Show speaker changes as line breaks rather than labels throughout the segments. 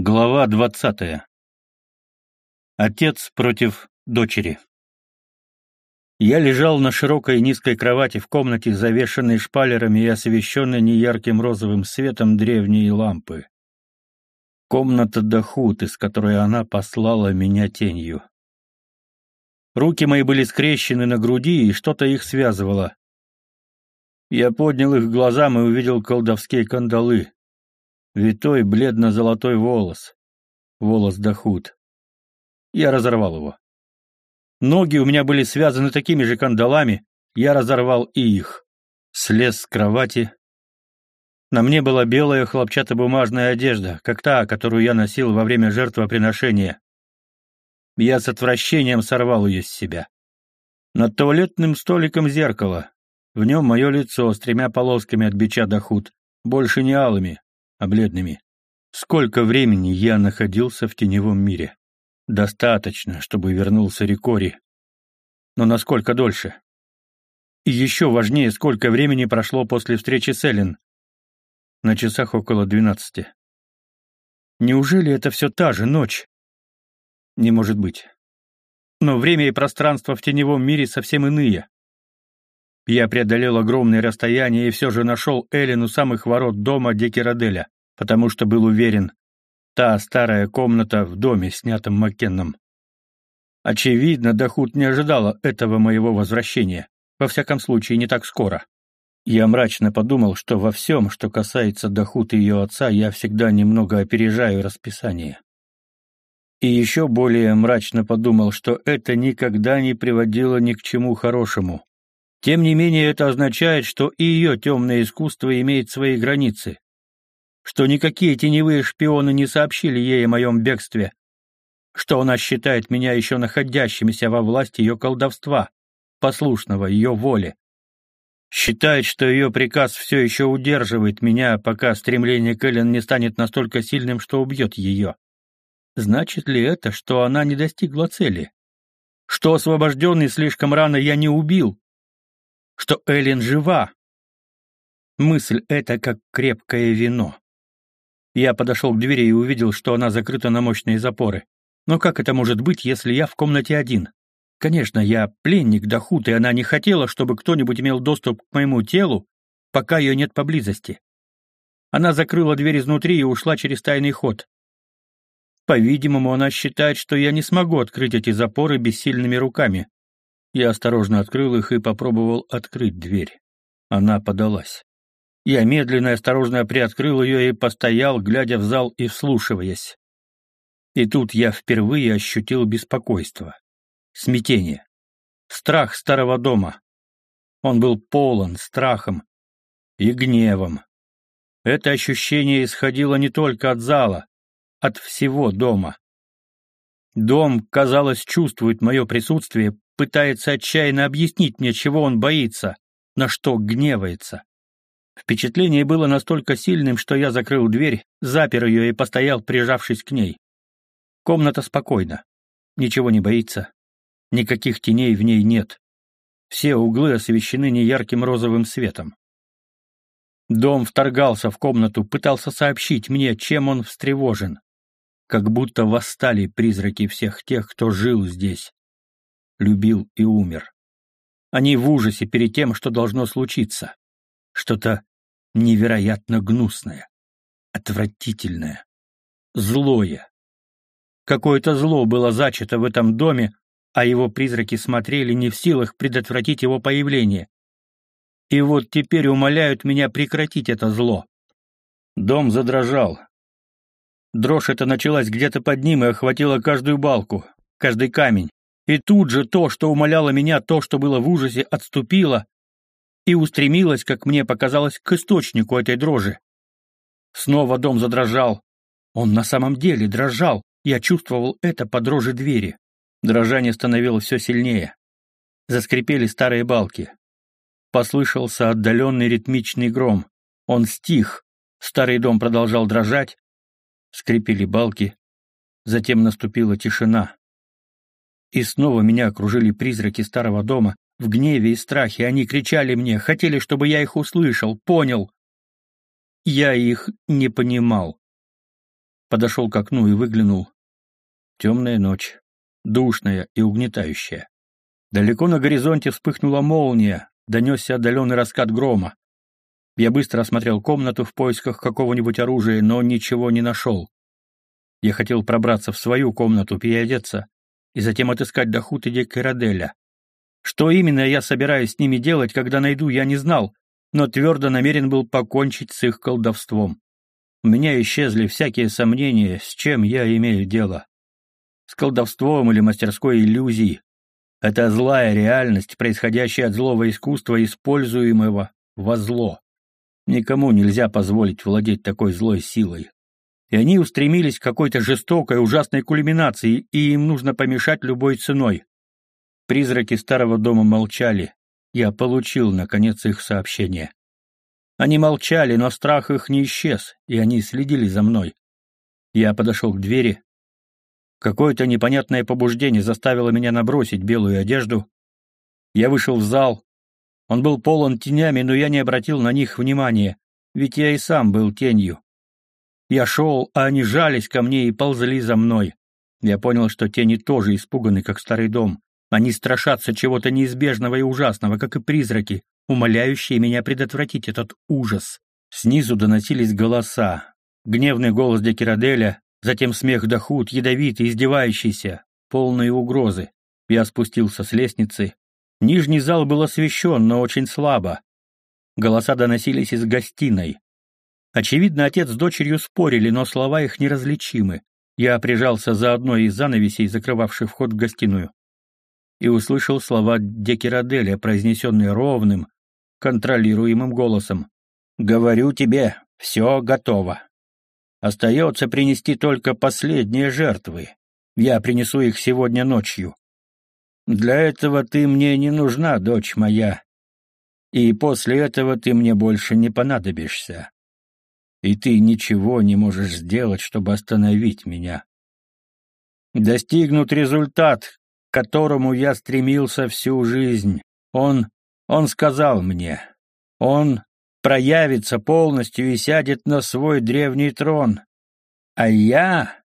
Глава двадцатая. Отец против дочери. Я лежал на широкой низкой кровати в комнате, завешенной шпалерами и освещенной неярким розовым светом древней лампы. Комната Дахут, из которой она послала меня тенью. Руки мои были скрещены на груди, и что-то их связывало. Я поднял их глазам и увидел колдовские кандалы, Витой бледно-золотой волос. Волос Дахут. Я разорвал его. Ноги у меня были связаны такими же кандалами, я разорвал и их. Слез с кровати. На мне была белая хлопчатобумажная одежда, как та, которую я носил во время жертвоприношения. Я с отвращением сорвал ее с себя. Над туалетным столиком зеркало. В нем мое лицо с тремя полосками от бича Дахут, больше не алыми, а бледными. Сколько времени я находился в теневом мире? Достаточно, чтобы вернулся Рикори. Но насколько дольше? И еще важнее, сколько времени прошло после встречи с Эллен? На часах около двенадцати. Неужели это все та же ночь? Не может быть. Но время и пространство в теневом мире совсем иные. Я преодолел огромное расстояние и все же нашел Эллен у самых ворот дома Декераделя, потому что был уверен, та старая комната в доме, снятом Маккенном. Очевидно, Дахут не ожидала этого моего возвращения, во всяком случае, не так скоро. Я мрачно подумал, что во всем, что касается Дахут и ее отца, я всегда немного опережаю расписание. И еще более мрачно подумал, что это никогда не приводило ни к чему хорошему. Тем не менее, это означает, что и ее темное искусство имеет свои границы, что никакие теневые шпионы не сообщили ей о моем бегстве, что она считает меня еще находящимся во власти ее колдовства, послушного ее воле. Считает, что ее приказ все еще удерживает меня, пока стремление Кэлен не станет настолько сильным, что убьет ее. Значит ли это, что она не достигла цели? Что освобожденный слишком рано я не убил, что Эллен жива. Мысль эта как крепкое вино. Я подошел к двери и увидел, что она закрыта на мощные запоры. Но как это может быть, если я в комнате один? Конечно, я пленник Дахут, и она не хотела, чтобы кто-нибудь имел доступ к моему телу, пока ее нет поблизости. Она закрыла дверь изнутри и ушла через тайный ход. По-видимому, она считает, что я не смогу открыть эти запоры бессильными руками. Я осторожно открыл их и попробовал открыть дверь. Она подалась. Я медленно и осторожно приоткрыл ее и постоял, глядя в зал и вслушиваясь. И тут я впервые ощутил беспокойство, смятение, страх старого дома. Он был полон страхом и гневом. Это ощущение исходило не только от зала, от всего дома. Дом, казалось, чувствует мое присутствие, пытается отчаянно объяснить мне, чего он боится, на что гневается. Впечатление было настолько сильным, что я закрыл дверь, запер ее и постоял, прижавшись к ней. Комната спокойна. Ничего не боится. Никаких теней в ней нет. Все углы освещены неярким розовым светом. Дом вторгался в комнату, пытался сообщить мне, чем он встревожен. Как будто восстали призраки всех тех, кто жил здесь любил и умер. Они в ужасе перед тем, что должно случиться. Что-то невероятно гнусное, отвратительное, злое. Какое-то зло было зачато в этом доме, а его призраки смотрели не в силах предотвратить его появление. И вот теперь умоляют меня прекратить это зло. Дом задрожал. Дрожь эта началась где-то под ним и охватила каждую балку, каждый камень. И тут же то, что умоляло меня, то, что было в ужасе, отступило и устремилось, как мне показалось, к источнику этой дрожи. Снова дом задрожал. Он на самом деле дрожал, я чувствовал это по дрожи двери. Дрожание становилось все сильнее. Заскрипели старые балки. Послышался отдаленный ритмичный гром. Он стих. Старый дом продолжал дрожать. Скрипели балки. Затем наступила тишина. И снова меня окружили призраки старого дома. В гневе и страхе они кричали мне, хотели, чтобы я их услышал, понял. Я их не понимал. подошел к окну и выглянул. Темная ночь, душная и угнетающая. Далеко на горизонте вспыхнула молния, донесся отдаленный раскат грома. Я быстро осмотрел комнату в поисках какого-нибудь оружия, но ничего не нашел. Я хотел пробраться в свою комнату, переодеться, и затем отыскать Дахут и Декараделя. Что именно я собираюсь с ними делать, когда найду, я не знал, но твердо намерен был покончить с их колдовством. У меня исчезли всякие сомнения, с чем я имею дело. С колдовством или мастерской иллюзии. Это злая реальность, происходящая от злого искусства, используемого во зло. Никому нельзя позволить владеть такой злой силой. И они устремились к какой-то жестокой, ужасной кульминации, и им нужно помешать любой ценой. Призраки старого дома молчали. Я получил, наконец, их сообщение. Они молчали, но страх их не исчез, и они следили за мной. Я подошел к двери. Какое-то непонятное побуждение заставило меня набросить белую одежду. Я вышел в зал. Он был полон тенями, но я не обратил на них внимания, ведь я и сам был тенью. Я шел, а они жались ко мне и ползли за мной. Я понял, что тени тоже испуганы, как старый дом. Они страшатся чего-то неизбежного и ужасного, как и призраки, умоляющие меня предотвратить этот ужас. Снизу доносились голоса. Гневный голос Декираделя, затем смех Дахут, ядовитый, издевающийся, полные угрозы. Я спустился с лестницы. Нижний зал был освещен, но очень слабо. Голоса доносились из гостиной. Очевидно, отец с дочерью спорили, но слова их неразличимы. Я прижался за одной из занавесей, закрывавших вход в гостиную и услышал слова Декираделя, произнесенные ровным, контролируемым голосом. «Говорю тебе, все готово. Остается принести только последние жертвы. Я принесу их сегодня ночью. Для этого ты мне не нужна, дочь моя, и после этого ты мне больше не понадобишься. И ты ничего не можешь сделать, чтобы остановить меня. Достигнут результат, к которому я стремился всю жизнь. Он, он сказал мне, он проявится полностью и сядет на свой древний трон. А я...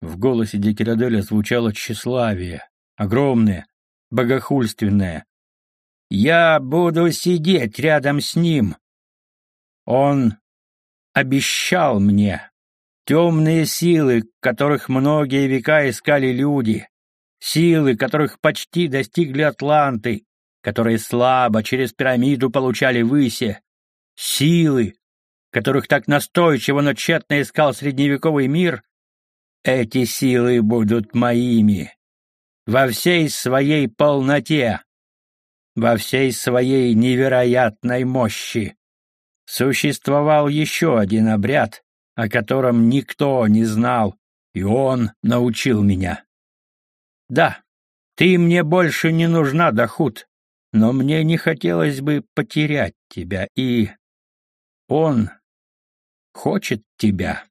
В голосе Декираделя звучало тщеславие, огромное, богохульственное. Я буду сидеть рядом с ним. Он обещал мне. Темные силы, которых многие века искали люди, силы, которых почти достигли Атланты, которые слабо через пирамиду получали выси, силы, которых так настойчиво, но тщетно искал средневековый мир, эти силы будут моими. Во всей своей полноте, во всей своей невероятной мощи. Существовал еще один обряд, о котором никто не знал, и он научил меня. Да, ты мне больше не нужна, Дахут, но мне не хотелось бы потерять тебя, и... Он хочет тебя,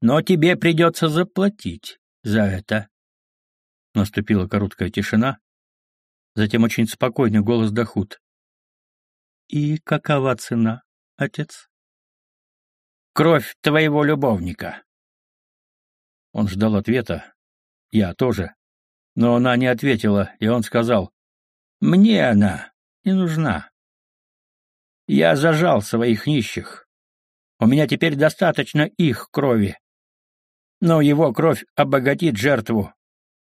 но тебе придется заплатить за это. Наступила короткая тишина, затем очень спокойный голос Дахут. «И какова цена, отец?» «Кровь твоего любовника». Он ждал ответа. Я тоже. Но она не ответила, и он сказал, «Мне она не нужна. Я зажал своих нищих. У меня теперь достаточно их крови. Но его кровь обогатит жертву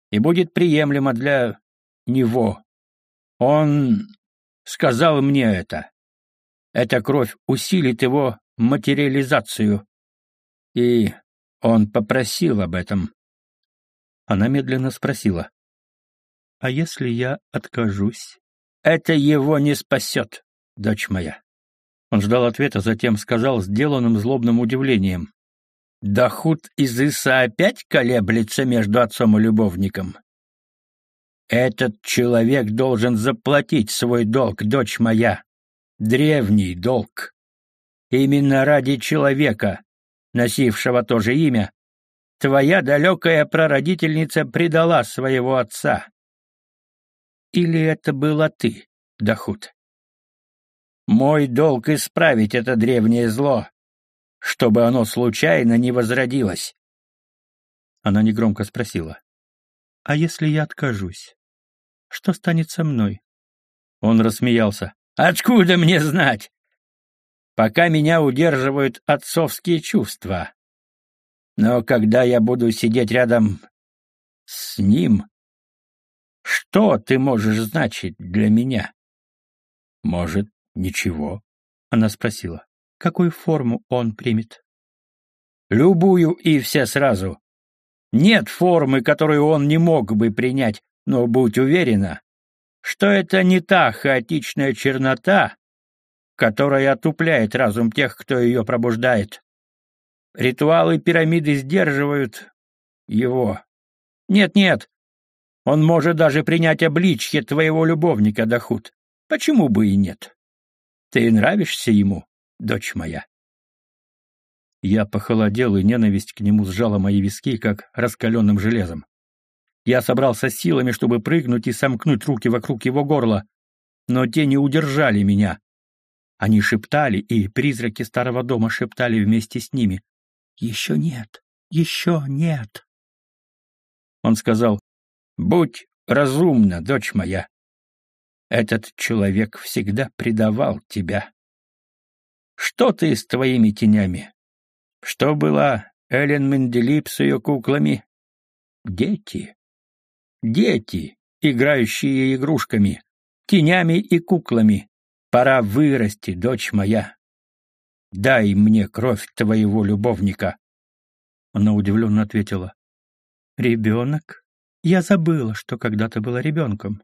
и будет приемлема для него. Он сказал мне это. Эта кровь усилит его материализацию. И он попросил об этом. Она медленно спросила. «А если я откажусь?» «Это его не спасет, дочь моя». Он ждал ответа, затем сказал сделанным злобным удивлением. «Дахут из Иса опять колеблется между отцом и любовником?» «Этот человек должен заплатить свой долг, дочь моя, древний долг. Именно ради человека, носившего то же имя, твоя далекая прародительница предала своего отца. Или это была ты, Дахут? Мой долг исправить это древнее зло, чтобы оно случайно не возродилось. Она негромко спросила. «А если я откажусь? Что станет со мной?» Он рассмеялся. «Откуда мне знать? Пока меня удерживают отцовские чувства. Но когда я буду сидеть рядом с ним, что ты можешь значить для меня? Может, ничего? Она спросила. Какую форму он примет? Любую и все сразу. Нет формы, которую он не мог бы принять, но будь уверена, что это не та хаотичная чернота, которая отупляет разум тех, кто ее пробуждает. Ритуалы пирамиды сдерживают его. Нет-нет, он может даже принять обличье твоего любовника, Дахут. Почему бы и нет? Ты нравишься ему, дочь моя. Я похолодел, и ненависть к нему сжала мои виски, как раскаленным железом. Я собрался силами, чтобы прыгнуть и сомкнуть руки вокруг его горла, но те не удержали меня. Они шептали, и призраки старого дома шептали вместе с ними. «Еще нет! Еще нет!» Он сказал, «Будь разумна, дочь моя. Этот человек всегда предавал тебя. Что ты с твоими тенями? Что была Эллен Менделип с ее куклами? Дети. Дети, играющие игрушками, тенями и куклами. Пора вырасти, дочь моя. Дай мне кровь твоего любовника. Она удивленно ответила. Ребенок? Я забыла, что когда-то была ребенком.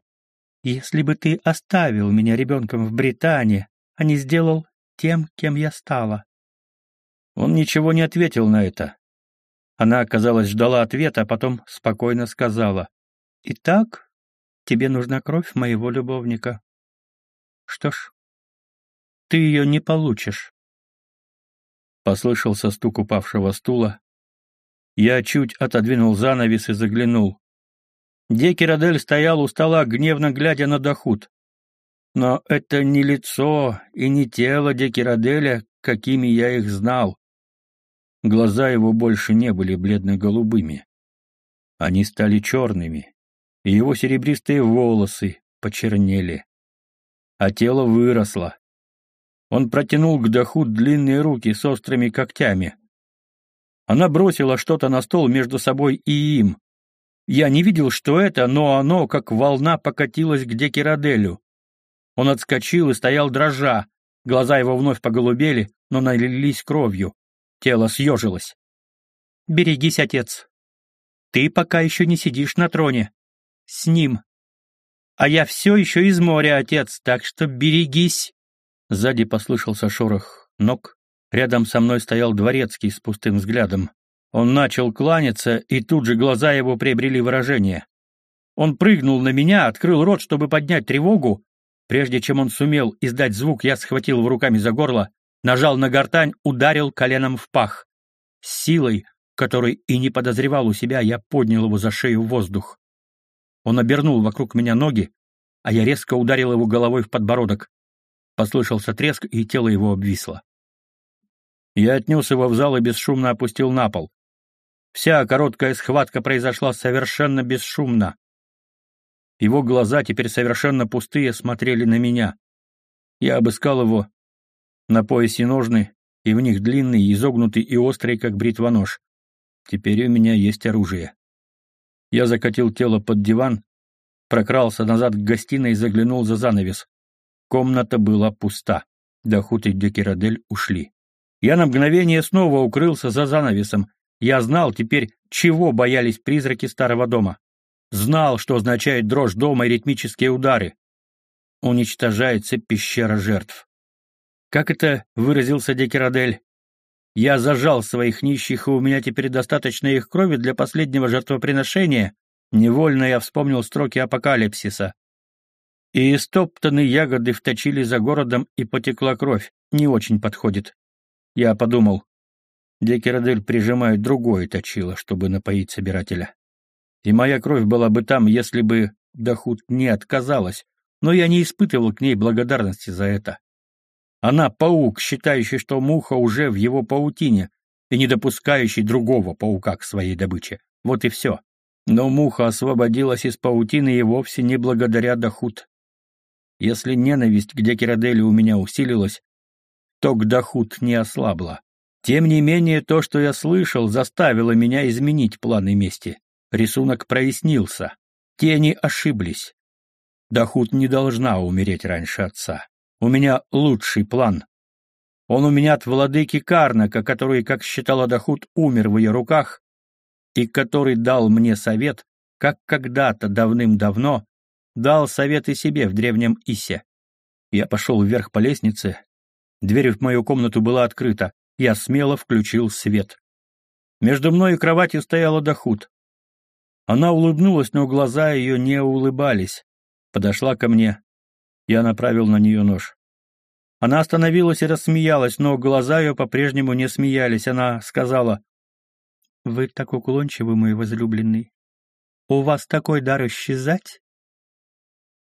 Если бы ты оставил меня ребенком в Британии, а не сделал тем, кем я стала. Он ничего не ответил на это. Она, казалось, ждала ответа, а потом спокойно сказала. «Итак, тебе нужна кровь моего любовника. Что ж, ты ее не получишь. Послышался стук упавшего стула. Я чуть отодвинул занавес и заглянул. Декирадель стоял у стола, гневно глядя на доход. Но это не лицо и не тело Декираделя, какими я их знал. Глаза его больше не были бледно-голубыми. Они стали черными, и его серебристые волосы почернели. А тело выросло. Он протянул к Даху длинные руки с острыми когтями. Она бросила что-то на стол между собой и им. Я не видел, что это, но оно, как волна, покатилось к Декираделю. Он отскочил и стоял дрожа. Глаза его вновь поголубели, но налились кровью. Тело съежилось. «Берегись, отец. Ты пока еще не сидишь на троне. С ним. А я все еще из моря, отец, так что берегись». Сзади послышался шорох ног. Рядом со мной стоял дворецкий с пустым взглядом. Он начал кланяться, и тут же глаза его приобрели выражение. Он прыгнул на меня, открыл рот, чтобы поднять тревогу. Прежде чем он сумел издать звук, я схватил его руками за горло, нажал на гортань, ударил коленом в пах. С силой, которой и не подозревал у себя, я поднял его за шею в воздух. Он обернул вокруг меня ноги, а я резко ударил его головой в подбородок. Послышался треск, и тело его обвисло. Я отнес его в зал и бесшумно опустил на пол. Вся короткая схватка произошла совершенно бесшумно. Его глаза, теперь совершенно пустые, смотрели на меня. Я обыскал его. На поясе ножны, и в них длинный, изогнутый и острый, как бритва нож. Теперь у меня есть оружие. Я закатил тело под диван, прокрался назад к гостиной и заглянул за занавес. Комната была пуста. Дахут и Декирадель ушли. Я на мгновение снова укрылся за занавесом. Я знал теперь, чего боялись призраки старого дома. Знал, что означает дрожь дома и ритмические удары. Уничтожается пещера жертв. Как это выразился Декирадель? Я зажал своих нищих, и у меня теперь достаточно их крови для последнего жертвоприношения. Невольно я вспомнил строки апокалипсиса и истоптанные ягоды вточили за городом, и потекла кровь. Не очень подходит. Я подумал. Декерадель прижимает другое точило, чтобы напоить собирателя. И моя кровь была бы там, если бы Дахут не отказалась, но я не испытывал к ней благодарности за это. Она паук, считающий, что муха уже в его паутине, и не допускающий другого паука к своей добыче. Вот и все. Но муха освободилась из паутины и вовсе не благодаря Дахут. Если ненависть к Декираделю у меня усилилась, то к Дахут не ослабла. Тем не менее, то, что я слышал, заставило меня изменить планы мести. Рисунок прояснился. Тени ошиблись. Дахут не должна умереть раньше отца. У меня лучший план. Он у меня от владыки Карнака, который, как считала Дахут, умер в ее руках, и который дал мне совет, как когда-то давным-давно дал совет и себе в древнем Исе. Я пошел вверх по лестнице. Дверь в мою комнату была открыта. Я смело включил свет. Между мной и кроватью стояла Дахут. Она улыбнулась, но глаза ее не улыбались. Подошла ко мне. Я направил на нее нож. Она остановилась и рассмеялась, но глаза ее по-прежнему не смеялись. Она сказала, «Вы так уклончивы, мой возлюбленный. У вас такой дар исчезать?»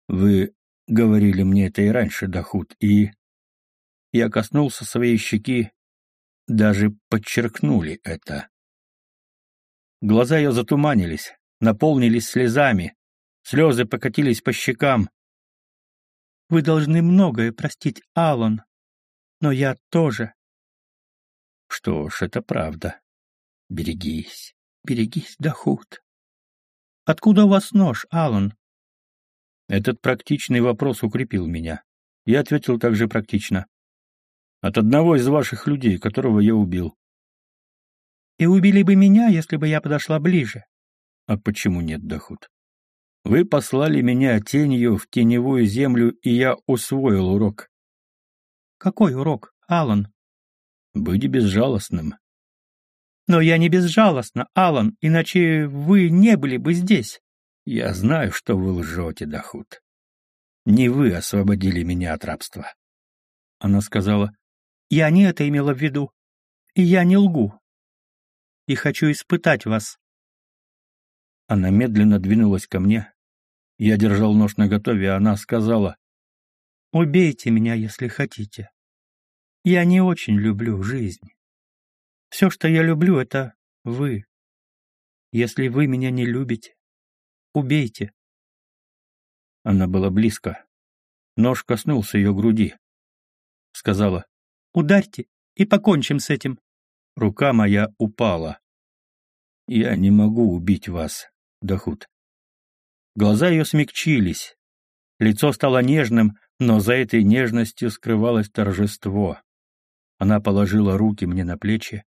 «Вы говорили мне это и раньше, Дахут, и...» Я коснулся своей щеки, даже подчеркнули это. Глаза ее затуманились, наполнились слезами, слезы покатились по щекам. «Вы должны многое простить, Аллан, но я тоже». «Что ж, это правда. Берегись, берегись, Дахут. Откуда у вас нож, Аллан? Этот практичный вопрос укрепил меня. Я ответил также практично. От одного из ваших людей, которого я убил. И убили бы меня, если бы я подошла ближе. А почему нет, Дахут? Вы послали меня тенью в теневую землю, и я усвоил урок. Какой урок, Аллан? Быть безжалостным. Но я не безжалостна, Алан, иначе вы не были бы здесь. Я знаю, что вы лжете, Дахут. Не вы освободили меня от рабства. Она сказала, я не это имела в виду, и я не лгу. И хочу испытать вас. Она медленно двинулась ко мне. Я держал нож наготове, а она сказала, «Убейте меня, если хотите. Я не очень люблю жизнь». Все, что я люблю, это вы. Если вы меня не любите, убейте. Она была близко. Нож коснулся ее груди. Сказала, ударьте и покончим с этим. Рука моя упала. Я не могу убить вас, Дахут. Глаза ее смягчились. Лицо стало нежным, но за этой нежностью скрывалось торжество. Она положила руки мне на плечи,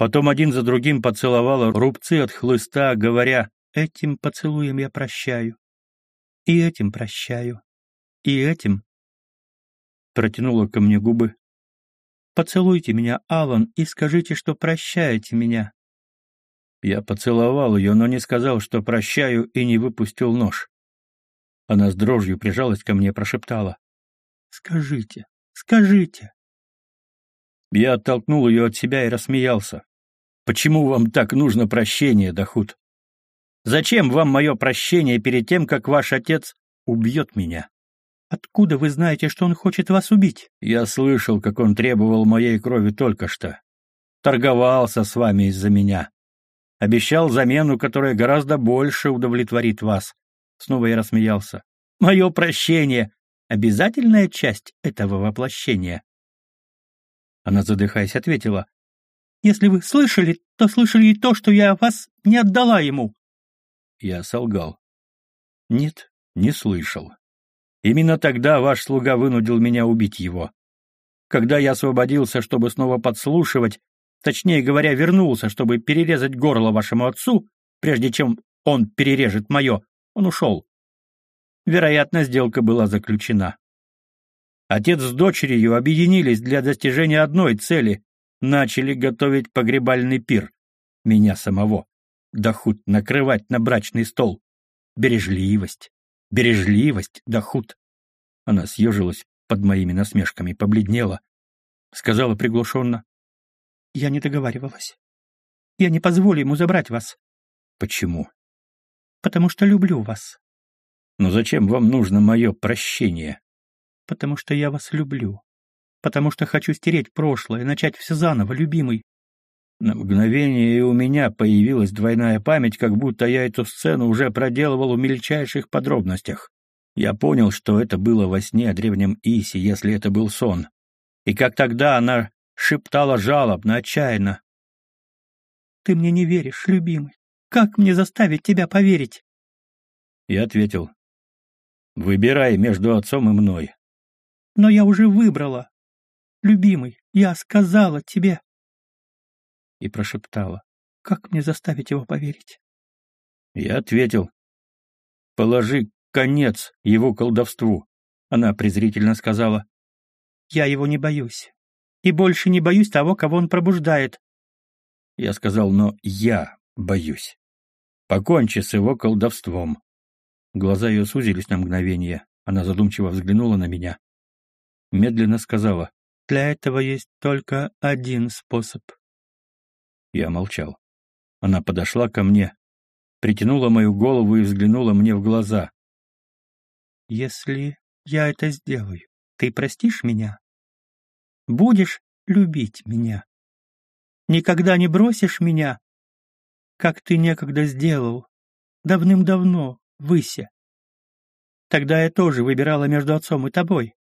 Потом один за другим поцеловала рубцы от хлыста, говоря, «Этим поцелуем я прощаю, и этим прощаю, и этим». Протянула ко мне губы. «Поцелуйте меня, Алан, и скажите, что прощаете меня». Я поцеловал ее, но не сказал, что прощаю, и не выпустил нож. Она с дрожью прижалась ко мне, прошептала. «Скажите, скажите». Я оттолкнул ее от себя и рассмеялся. Почему вам так нужно прощение, Дахут? Зачем вам мое прощение перед тем, как ваш отец убьет меня? Откуда вы знаете, что он хочет вас убить? Я слышал, как он требовал моей крови только что. Торговался с вами из-за меня. Обещал замену, которая гораздо больше удовлетворит вас. Снова я рассмеялся. Мое прощение — обязательная часть этого воплощения. Она, задыхаясь, ответила. Если вы слышали, то слышали и то, что я вас не отдала ему». Я солгал. «Нет, не слышал. Именно тогда ваш слуга вынудил меня убить его. Когда я освободился, чтобы снова подслушивать, точнее говоря, вернулся, чтобы перерезать горло вашему отцу, прежде чем он перережет мое, он ушел. Вероятно, сделка была заключена. Отец с дочерью объединились для достижения одной цели начали готовить погребальный пир. Меня самого. Дахут накрывать на брачный стол. Бережливость. Бережливость, Дахут. Она съежилась под моими насмешками, побледнела. Сказала приглушенно. Я не договаривалась. Я не позволю ему забрать вас. Почему? Потому что люблю вас. Но зачем вам нужно мое прощение? Потому что я вас люблю потому что хочу стереть прошлое, начать все заново, любимый. На мгновение и у меня появилась двойная память, как будто я эту сцену уже проделывал в мельчайших подробностях. Я понял, что это было во сне о древнем Исе, если это был сон. И как тогда она шептала жалобно, отчаянно.
«Ты мне не веришь, любимый. Как мне заставить тебя поверить?»
Я ответил. «Выбирай между отцом и мной».
«Но я уже выбрала. Любимый, я сказала тебе» и прошептала. «Как мне заставить его поверить?»
Я ответил. «Положи конец его колдовству», — она презрительно сказала.
«Я его не боюсь. И больше не боюсь того, кого он пробуждает».
Я сказал, но я боюсь. Покончи с его колдовством. Глаза ее сузились на мгновение. Она задумчиво взглянула на меня. Медленно сказала.
«Для этого есть только один способ.
Я молчал. Она подошла ко мне, притянула мою голову и взглянула мне в глаза.
«Если я это сделаю, ты простишь меня? Будешь любить меня? Никогда не бросишь меня, как ты некогда сделал, давным-давно, выся? Тогда я тоже выбирала между отцом и тобой».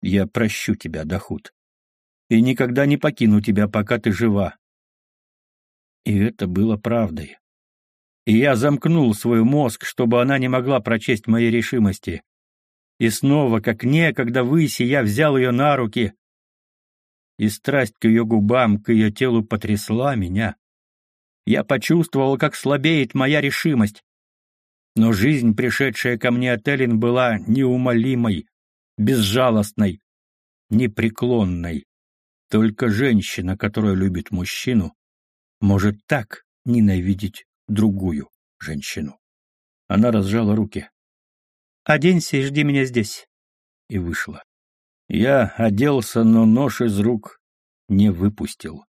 «Я прощу тебя, Дахут, и никогда не покину тебя, пока ты жива. И это было правдой. И я замкнул свой мозг, чтобы она не могла прочесть моей решимости. И снова, как некогда выси, я взял ее на руки, и страсть к ее губам, к ее телу потрясла меня. Я почувствовал, как слабеет моя решимость. Но жизнь, пришедшая ко мне от Эллен, была неумолимой, безжалостной, непреклонной. Только женщина, которая любит мужчину, может так ненавидеть другую женщину. Она разжала руки.
«Оденься и жди меня здесь».
И вышла. Я оделся, но нож из рук не выпустил.